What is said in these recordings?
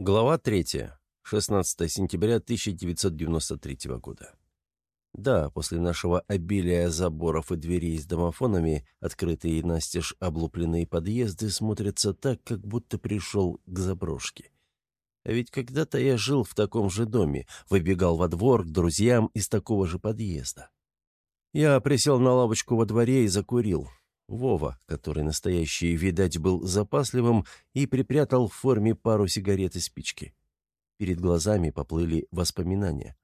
Глава 3. 16 сентября 1993 года. Да, после нашего обилия заборов и дверей с домофонами, открытые настежь облупленные подъезды смотрятся так, как будто пришел к заброшке. А ведь когда-то я жил в таком же доме, выбегал во двор к друзьям из такого же подъезда. Я присел на лавочку во дворе и закурил. Вова, который настоящий, видать, был запасливым и припрятал в форме пару сигарет и спички. Перед глазами поплыли воспоминания.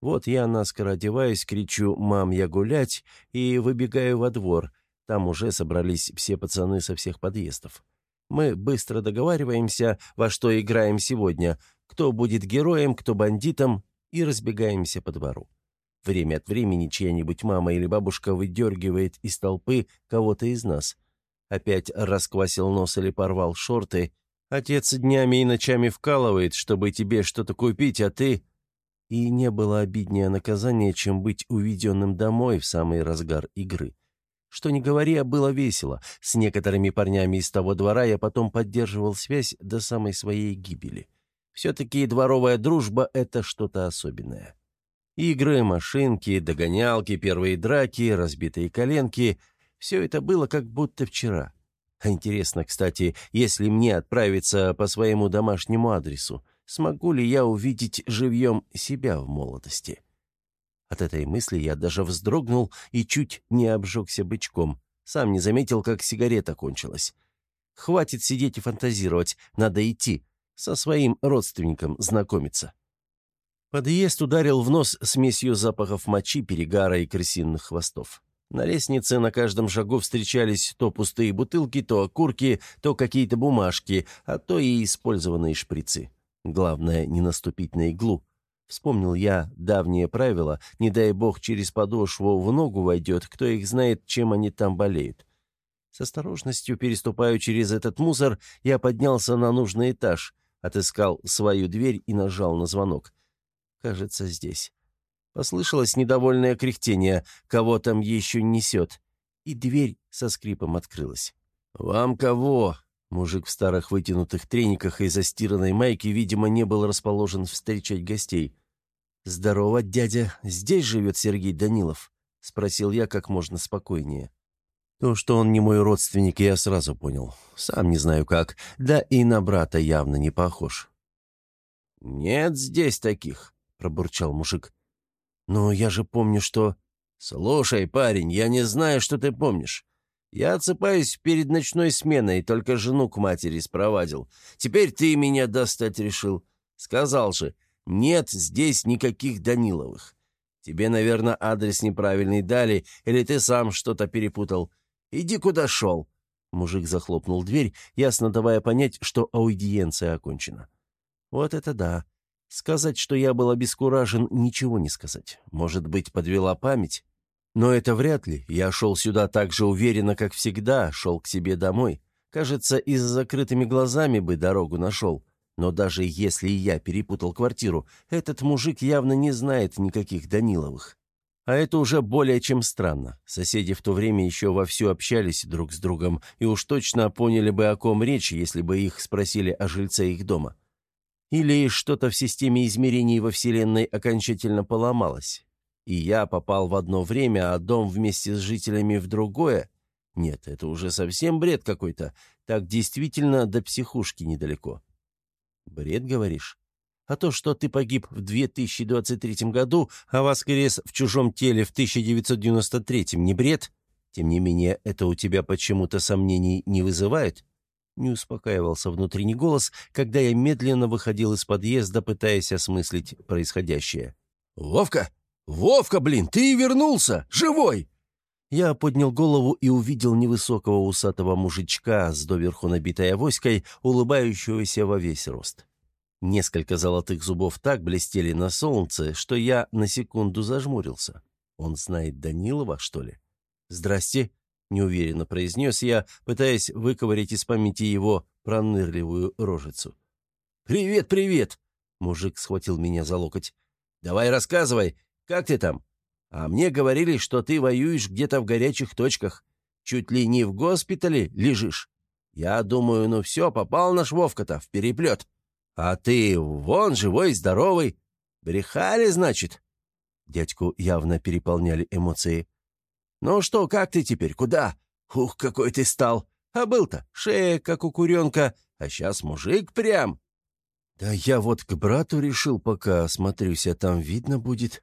Вот я наскоро одеваюсь, кричу «Мам, я гулять!» и выбегаю во двор. Там уже собрались все пацаны со всех подъездов. Мы быстро договариваемся, во что играем сегодня, кто будет героем, кто бандитом, и разбегаемся по двору. Время от времени чья-нибудь мама или бабушка выдергивает из толпы кого-то из нас. Опять расквасил нос или порвал шорты. Отец днями и ночами вкалывает, чтобы тебе что-то купить, а ты... И не было обиднее наказания, чем быть уведенным домой в самый разгар игры. Что ни говори, а было весело. С некоторыми парнями из того двора я потом поддерживал связь до самой своей гибели. Все-таки дворовая дружба — это что-то особенное. Игры, машинки, догонялки, первые драки, разбитые коленки — все это было как будто вчера. А интересно, кстати, если мне отправиться по своему домашнему адресу, смогу ли я увидеть живьем себя в молодости? От этой мысли я даже вздрогнул и чуть не обжегся бычком. Сам не заметил, как сигарета кончилась. Хватит сидеть и фантазировать, надо идти, со своим родственником знакомиться. Подъезд ударил в нос смесью запахов мочи, перегара и крысиных хвостов. На лестнице на каждом шагу встречались то пустые бутылки, то окурки, то какие-то бумажки, а то и использованные шприцы. Главное, не наступить на иглу. Вспомнил я давнее правило, не дай бог через подошву в ногу войдет, кто их знает, чем они там болеют. С осторожностью переступаю через этот мусор, я поднялся на нужный этаж, отыскал свою дверь и нажал на звонок. Кажется, здесь. Послышалось недовольное кряхтение, кого там еще несет, и дверь со скрипом открылась. «Вам кого?» Мужик в старых вытянутых трениках и застиранной майке, видимо, не был расположен встречать гостей. «Здорово, дядя. Здесь живет Сергей Данилов?» — спросил я как можно спокойнее. То, что он не мой родственник, я сразу понял. Сам не знаю как. Да и на брата явно не похож. «Нет здесь таких», — пробурчал мужик. «Но я же помню, что...» «Слушай, парень, я не знаю, что ты помнишь. Я отсыпаюсь перед ночной сменой, только жену к матери спровадил. Теперь ты меня достать решил. Сказал же, нет здесь никаких Даниловых. Тебе, наверное, адрес неправильный дали, или ты сам что-то перепутал. Иди куда шел». Мужик захлопнул дверь, ясно давая понять, что аудиенция окончена. «Вот это да. Сказать, что я был обескуражен, ничего не сказать. Может быть, подвела память? Но это вряд ли. Я шел сюда так же уверенно, как всегда, шел к себе домой. Кажется, и с закрытыми глазами бы дорогу нашел. Но даже если я перепутал квартиру, этот мужик явно не знает никаких Даниловых. А это уже более чем странно. Соседи в то время еще вовсю общались друг с другом и уж точно поняли бы, о ком речь, если бы их спросили о жильце их дома. Или что-то в системе измерений во Вселенной окончательно поломалось, и я попал в одно время, а дом вместе с жителями в другое? Нет, это уже совсем бред какой-то. Так действительно до психушки недалеко. Бред, говоришь? А то, что ты погиб в 2023 году, а воскрес в чужом теле в 1993, не бред? Тем не менее, это у тебя почему-то сомнений не вызывает? Не успокаивался внутренний голос, когда я медленно выходил из подъезда, пытаясь осмыслить происходящее. «Вовка! Вовка, блин, ты вернулся! Живой!» Я поднял голову и увидел невысокого усатого мужичка с доверху набитой авоськой, улыбающегося во весь рост. Несколько золотых зубов так блестели на солнце, что я на секунду зажмурился. Он знает Данилова, что ли? «Здрасте», — неуверенно произнес я, пытаясь выковырять из памяти его пронырливую рожицу. «Привет, привет!» — мужик схватил меня за локоть. «Давай рассказывай, как ты там? А мне говорили, что ты воюешь где-то в горячих точках. Чуть ли не в госпитале лежишь. Я думаю, ну все, попал наш Вовка-то в переплет». «А ты вон живой, здоровый. Брехали, значит?» Дядьку явно переполняли эмоции. «Ну что, как ты теперь? Куда? Ух, какой ты стал! А был-то шея, как у куренка, а сейчас мужик прям!» «Да я вот к брату решил пока осмотрюсь, а там видно будет».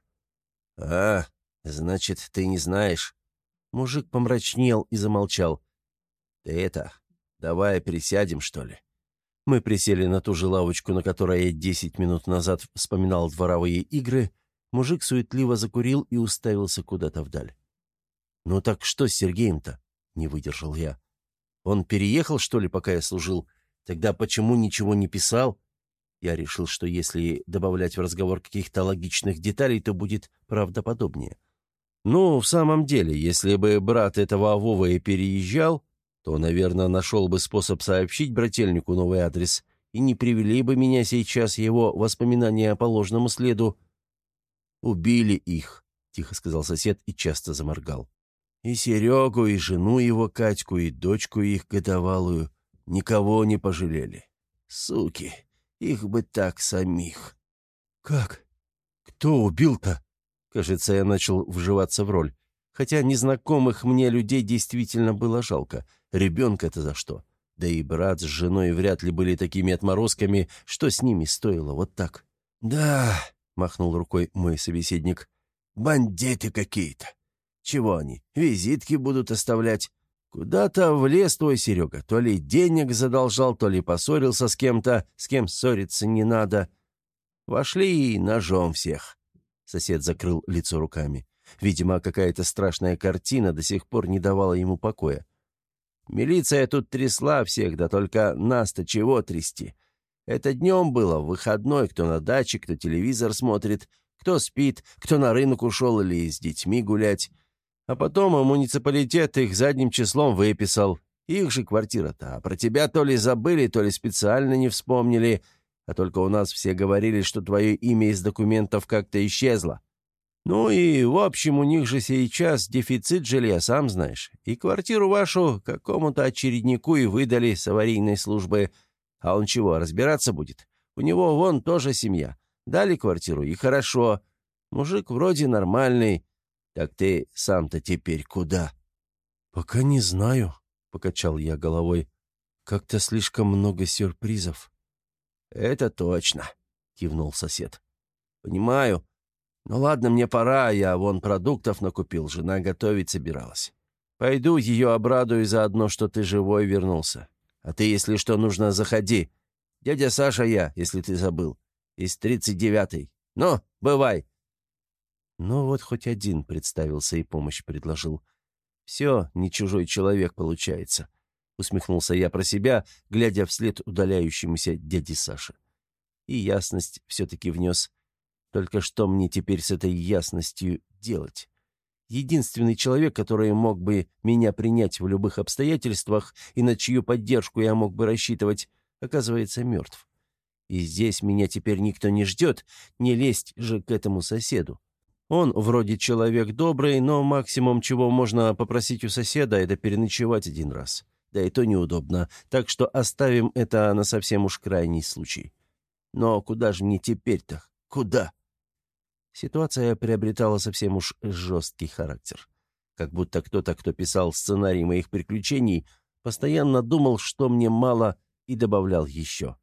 «А, значит, ты не знаешь». Мужик помрачнел и замолчал. «Ты это, давай присядем, что ли?» Мы присели на ту же лавочку, на которой я десять минут назад вспоминал дворовые игры. Мужик суетливо закурил и уставился куда-то вдаль. «Ну так что с Сергеем-то?» — не выдержал я. «Он переехал, что ли, пока я служил? Тогда почему ничего не писал?» Я решил, что если добавлять в разговор каких-то логичных деталей, то будет правдоподобнее. Ну, в самом деле, если бы брат этого Вова и переезжал, то, наверное, нашел бы способ сообщить брательнику новый адрес, и не привели бы меня сейчас его воспоминания по ложному следу. «Убили их», — тихо сказал сосед и часто заморгал. «И Серегу, и жену его Катьку, и дочку их годовалую. Никого не пожалели. Суки, их бы так самих». «Как? Кто убил-то?» Кажется, я начал вживаться в роль. Хотя незнакомых мне людей действительно было жалко. Ребенка-то за что? Да и брат с женой вряд ли были такими отморозками, что с ними стоило вот так. «Да», — махнул рукой мой собеседник, — «бандиты какие-то. Чего они, визитки будут оставлять? Куда-то в лес твой, Серега, то ли денег задолжал, то ли поссорился с кем-то, с кем ссориться не надо. Вошли и ножом всех». Сосед закрыл лицо руками. Видимо, какая-то страшная картина до сих пор не давала ему покоя. Милиция тут трясла всех, да только нас-то чего трясти? Это днем было, выходной, кто на даче, кто телевизор смотрит, кто спит, кто на рынок ушел или с детьми гулять. А потом муниципалитет их задним числом выписал. Их же квартира-то. А про тебя то ли забыли, то ли специально не вспомнили. А только у нас все говорили, что твое имя из документов как-то исчезло. Ну и, в общем, у них же сейчас дефицит жилья, сам знаешь. И квартиру вашу какому-то очереднику и выдали с аварийной службы. А он чего, разбираться будет? У него вон тоже семья. Дали квартиру, и хорошо. Мужик вроде нормальный. Так ты сам-то теперь куда?» «Пока не знаю», — покачал я головой. «Как-то слишком много сюрпризов». «Это точно», — кивнул сосед. «Понимаю. «Ну ладно, мне пора, я вон продуктов накупил, жена готовить собиралась. Пойду ее обрадую заодно, что ты живой вернулся. А ты, если что, нужно, заходи. Дядя Саша я, если ты забыл, из тридцать девятой. Ну, бывай!» Ну вот хоть один представился и помощь предложил. «Все, не чужой человек получается», — усмехнулся я про себя, глядя вслед удаляющемуся дяде Саше. И ясность все-таки внес. Только что мне теперь с этой ясностью делать? Единственный человек, который мог бы меня принять в любых обстоятельствах и на чью поддержку я мог бы рассчитывать, оказывается мертв. И здесь меня теперь никто не ждет, не лезть же к этому соседу. Он вроде человек добрый, но максимум, чего можно попросить у соседа, это переночевать один раз. Да и то неудобно, так что оставим это на совсем уж крайний случай. Но куда же мне теперь-то? Куда? Ситуация приобретала совсем уж жесткий характер. Как будто кто-то, кто писал сценарий моих приключений, постоянно думал, что мне мало, и добавлял еще.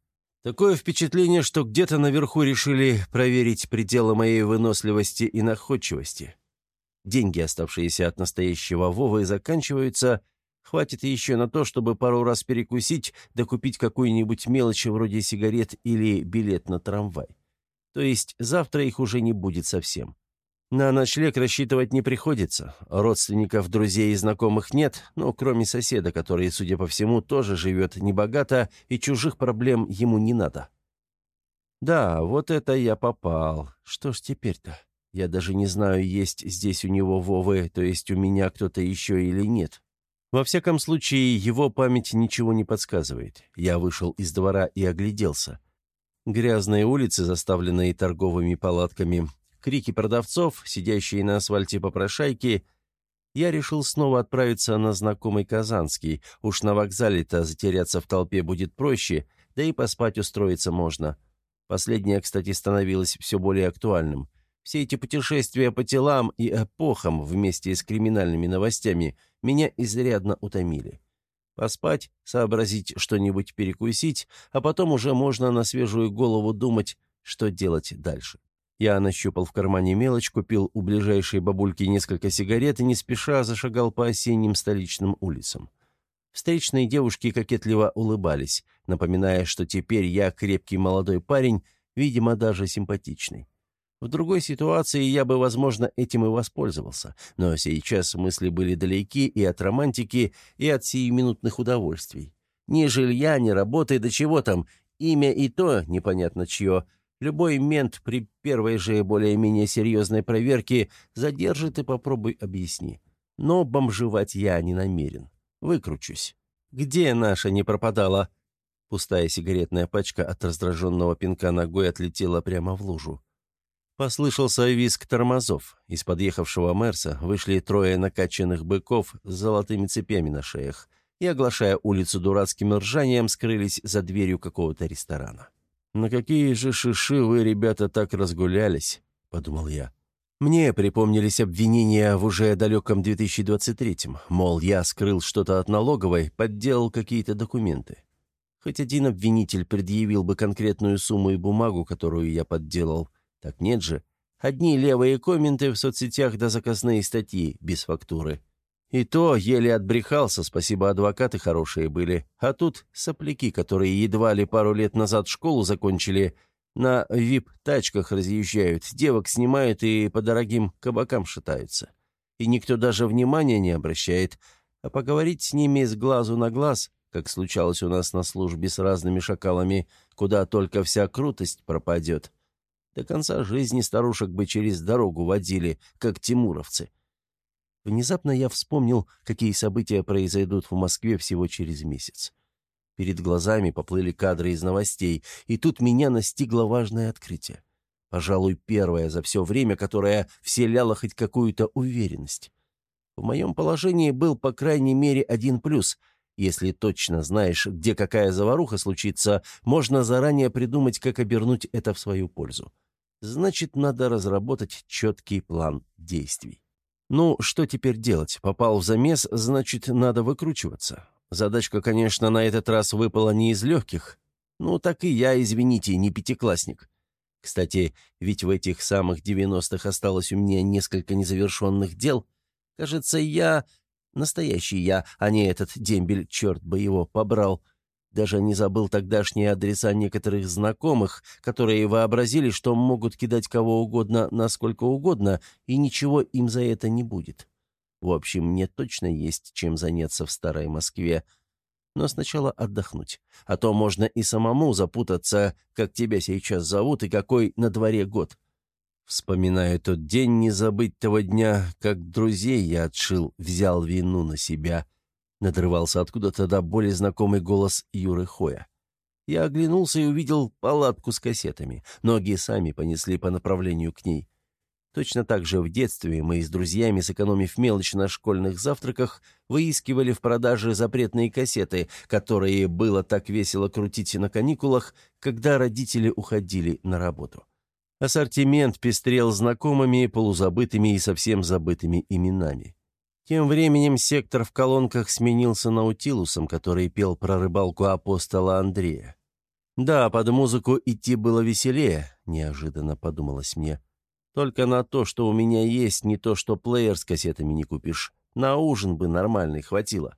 Такое впечатление, что где-то наверху решили проверить пределы моей выносливости и находчивости. Деньги, оставшиеся от настоящего Вовы, заканчиваются. Хватит еще на то, чтобы пару раз перекусить, да купить какую-нибудь мелочь вроде сигарет или билет на трамвай. То есть завтра их уже не будет совсем. На ночлег рассчитывать не приходится. Родственников, друзей и знакомых нет, ну, кроме соседа, который, судя по всему, тоже живет небогато, и чужих проблем ему не надо. Да, вот это я попал. Что ж теперь-то? Я даже не знаю, есть здесь у него Вовы, то есть у меня кто-то еще или нет. Во всяком случае, его память ничего не подсказывает. Я вышел из двора и огляделся. Грязные улицы, заставленные торговыми палатками, крики продавцов, сидящие на асфальте попрошайки. Я решил снова отправиться на знакомый Казанский. Уж на вокзале-то затеряться в толпе будет проще, да и поспать устроиться можно. Последнее, кстати, становилось все более актуальным. Все эти путешествия по телам и эпохам вместе с криминальными новостями меня изрядно утомили. Поспать, сообразить что-нибудь перекусить, а потом уже можно на свежую голову думать, что делать дальше. Я нащупал в кармане мелочь, купил у ближайшей бабульки несколько сигарет и не спеша зашагал по осенним столичным улицам. Встречные девушки кокетливо улыбались, напоминая, что теперь я крепкий молодой парень, видимо, даже симпатичный. В другой ситуации я бы, возможно, этим и воспользовался, но сейчас мысли были далеки и от романтики, и от сиюминутных удовольствий. Ни жилья, ни работы, да чего там, имя и то непонятно чье. Любой мент при первой же более-менее серьезной проверке задержит и попробуй объясни. Но бомжевать я не намерен. Выкручусь. Где наша не пропадала? Пустая сигаретная пачка от раздраженного пинка ногой отлетела прямо в лужу. Послышался визг тормозов. Из подъехавшего Мерса вышли трое накачанных быков с золотыми цепями на шеях и, оглашая улицу дурацким ржанием, скрылись за дверью какого-то ресторана. «На какие же шиши вы, ребята, так разгулялись?» — подумал я. Мне припомнились обвинения в уже далеком 2023-м, мол, я скрыл что-то от налоговой, подделал какие-то документы. Хоть один обвинитель предъявил бы конкретную сумму и бумагу, которую я подделал — так нет же. Одни левые комменты в соцсетях да заказные статьи, без фактуры. И то еле отбрехался, спасибо, адвокаты хорошие были. А тут сопляки, которые едва ли пару лет назад школу закончили, на вип-тачках разъезжают, девок снимают и по дорогим кабакам шатаются. И никто даже внимания не обращает. А поговорить с ними с глазу на глаз, как случалось у нас на службе с разными шакалами, куда только вся крутость пропадет — до конца жизни старушек бы через дорогу водили, как тимуровцы. Внезапно я вспомнил, какие события произойдут в Москве всего через месяц. Перед глазами поплыли кадры из новостей, и тут меня настигло важное открытие. Пожалуй, первое за все время, которое вселяло хоть какую-то уверенность. В моем положении был, по крайней мере, один плюс. Если точно знаешь, где какая заваруха случится, можно заранее придумать, как обернуть это в свою пользу. Значит, надо разработать четкий план действий. Ну, что теперь делать? Попал в замес, значит, надо выкручиваться. Задачка, конечно, на этот раз выпала не из легких. Ну, так и я, извините, не пятиклассник. Кстати, ведь в этих самых девяностых осталось у меня несколько незавершенных дел. Кажется, я... Настоящий я, а не этот дембель, черт бы его побрал. Даже не забыл тогдашние адреса некоторых знакомых, которые вообразили, что могут кидать кого угодно насколько угодно, и ничего им за это не будет. В общем, мне точно есть чем заняться в старой Москве. Но сначала отдохнуть. А то можно и самому запутаться, как тебя сейчас зовут и какой на дворе год. Вспоминаю тот день, не забыть того дня, как друзей я отшил, взял вину на себя — Надрывался откуда-то до боли знакомый голос Юры Хоя. Я оглянулся и увидел палатку с кассетами. Ноги сами понесли по направлению к ней. Точно так же в детстве мы с друзьями, сэкономив мелочь на школьных завтраках, выискивали в продаже запретные кассеты, которые было так весело крутить на каникулах, когда родители уходили на работу. Ассортимент пестрел знакомыми, полузабытыми и совсем забытыми именами. Тем временем сектор в колонках сменился Наутилусом, который пел про рыбалку апостола Андрея. «Да, под музыку идти было веселее», — неожиданно подумалось мне. «Только на то, что у меня есть, не то, что плеер с кассетами не купишь. На ужин бы нормальный хватило».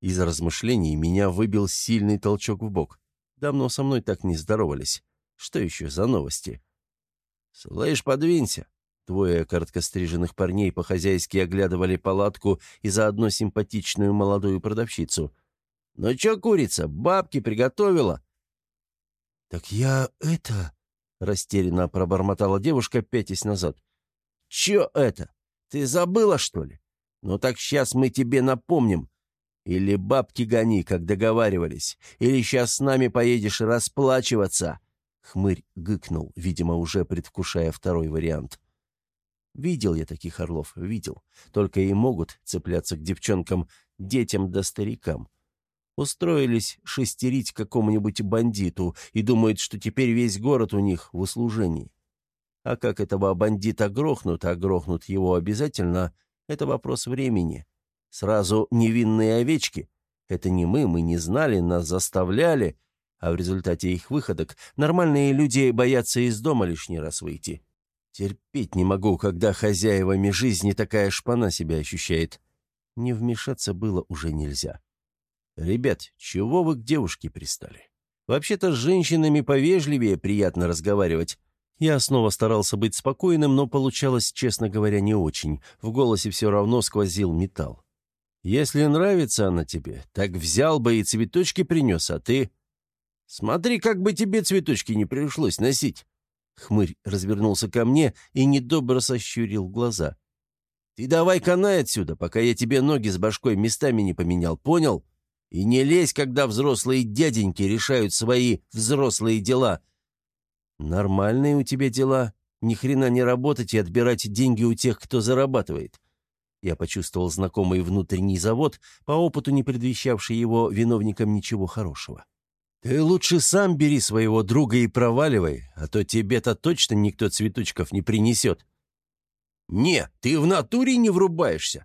Из размышлений меня выбил сильный толчок в бок. Давно со мной так не здоровались. Что еще за новости? «Слышь, подвинься!» Двое короткостриженных парней по-хозяйски оглядывали палатку и заодно симпатичную молодую продавщицу. «Ну чё, курица, бабки приготовила?» «Так я это...» — растерянно пробормотала девушка, пятясь назад. «Чё это? Ты забыла, что ли? Ну так сейчас мы тебе напомним. Или бабки гони, как договаривались, или сейчас с нами поедешь расплачиваться». Хмырь гыкнул, видимо, уже предвкушая второй вариант. Видел я таких орлов, видел. Только и могут цепляться к девчонкам, детям да старикам. Устроились шестерить какому-нибудь бандиту и думают, что теперь весь город у них в услужении. А как этого бандита грохнут, а грохнут его обязательно, это вопрос времени. Сразу невинные овечки. Это не мы, мы не знали, нас заставляли, а в результате их выходок нормальные люди боятся из дома лишний раз выйти. Терпеть не могу, когда хозяевами жизни такая шпана себя ощущает. Не вмешаться было уже нельзя. «Ребят, чего вы к девушке пристали? Вообще-то с женщинами повежливее приятно разговаривать». Я снова старался быть спокойным, но получалось, честно говоря, не очень. В голосе все равно сквозил металл. «Если нравится она тебе, так взял бы и цветочки принес, а ты...» «Смотри, как бы тебе цветочки не пришлось носить!» Хмырь развернулся ко мне и недобро сощурил глаза. «Ты давай канай отсюда, пока я тебе ноги с башкой местами не поменял, понял? И не лезь, когда взрослые дяденьки решают свои взрослые дела». «Нормальные у тебя дела. Ни хрена не работать и отбирать деньги у тех, кто зарабатывает». Я почувствовал знакомый внутренний завод, по опыту не предвещавший его виновникам ничего хорошего. «Ты лучше сам бери своего друга и проваливай, а то тебе-то точно никто цветочков не принесет». «Не, ты в натуре не врубаешься!»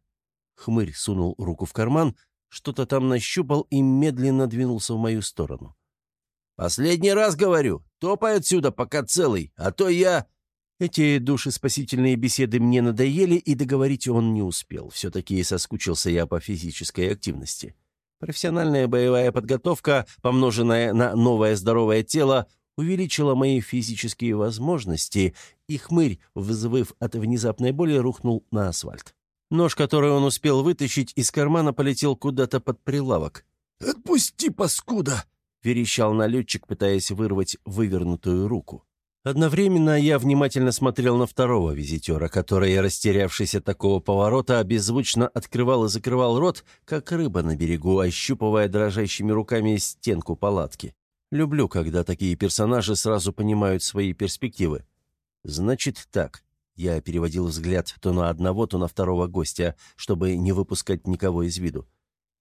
Хмырь сунул руку в карман, что-то там нащупал и медленно двинулся в мою сторону. «Последний раз говорю, топай отсюда, пока целый, а то я...» Эти душеспасительные беседы мне надоели, и договорить он не успел. Все-таки соскучился я по физической активности. Профессиональная боевая подготовка, помноженная на новое здоровое тело, увеличила мои физические возможности, и хмырь, взвыв от внезапной боли, рухнул на асфальт. Нож, который он успел вытащить из кармана, полетел куда-то под прилавок. «Отпусти, паскуда!» — верещал налетчик, пытаясь вырвать вывернутую руку. Одновременно я внимательно смотрел на второго визитера, который, растерявшись от такого поворота, беззвучно открывал и закрывал рот, как рыба на берегу, ощупывая дрожащими руками стенку палатки. Люблю, когда такие персонажи сразу понимают свои перспективы. «Значит так». Я переводил взгляд то на одного, то на второго гостя, чтобы не выпускать никого из виду.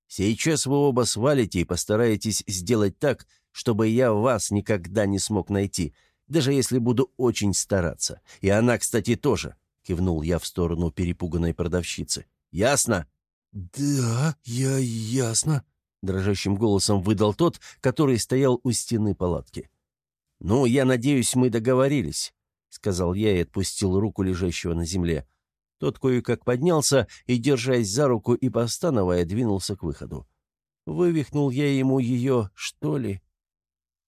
«Сейчас вы оба свалите и постараетесь сделать так, чтобы я вас никогда не смог найти» даже если буду очень стараться. И она, кстати, тоже», — кивнул я в сторону перепуганной продавщицы. «Ясно?» «Да, я ясно», — дрожащим голосом выдал тот, который стоял у стены палатки. «Ну, я надеюсь, мы договорились», — сказал я и отпустил руку лежащего на земле. Тот кое-как поднялся и, держась за руку и постановая, двинулся к выходу. Вывихнул я ему ее, что ли?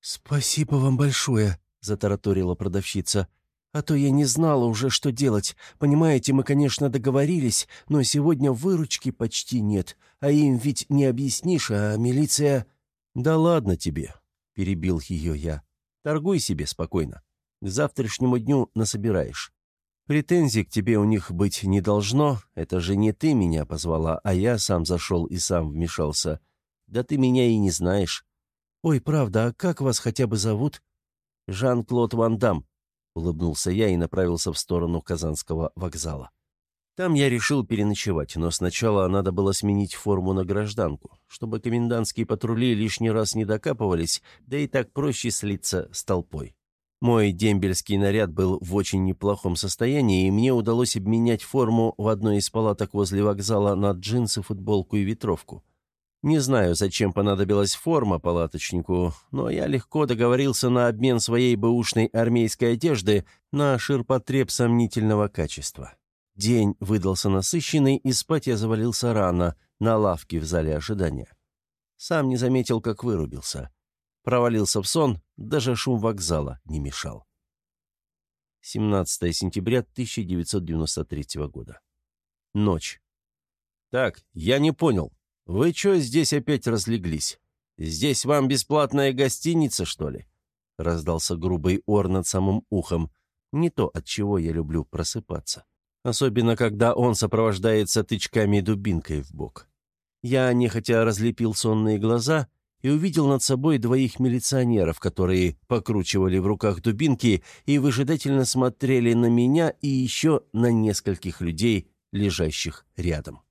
«Спасибо вам большое», затараторила продавщица. «А то я не знала уже, что делать. Понимаете, мы, конечно, договорились, но сегодня выручки почти нет, а им ведь не объяснишь, а милиция...» «Да ладно тебе», — перебил ее я. «Торгуй себе спокойно. К завтрашнему дню насобираешь. Претензий к тебе у них быть не должно. Это же не ты меня позвала, а я сам зашел и сам вмешался. Да ты меня и не знаешь». «Ой, правда, а как вас хотя бы зовут?» Жан-Клод Ван Дам», — улыбнулся я и направился в сторону Казанского вокзала. Там я решил переночевать, но сначала надо было сменить форму на гражданку, чтобы комендантские патрули лишний раз не докапывались, да и так проще слиться с толпой. Мой дембельский наряд был в очень неплохом состоянии, и мне удалось обменять форму в одной из палаток возле вокзала на джинсы, футболку и ветровку. Не знаю, зачем понадобилась форма палаточнику, но я легко договорился на обмен своей бэушной армейской одежды на ширпотреб сомнительного качества. День выдался насыщенный, и спать я завалился рано, на лавке в зале ожидания. Сам не заметил, как вырубился. Провалился в сон, даже шум вокзала не мешал. 17 сентября 1993 года. Ночь. «Так, я не понял», «Вы что здесь опять разлеглись? Здесь вам бесплатная гостиница, что ли?» Раздался грубый ор над самым ухом. Не то, от чего я люблю просыпаться. Особенно, когда он сопровождается тычками и дубинкой в бок. Я нехотя разлепил сонные глаза и увидел над собой двоих милиционеров, которые покручивали в руках дубинки и выжидательно смотрели на меня и еще на нескольких людей, лежащих рядом.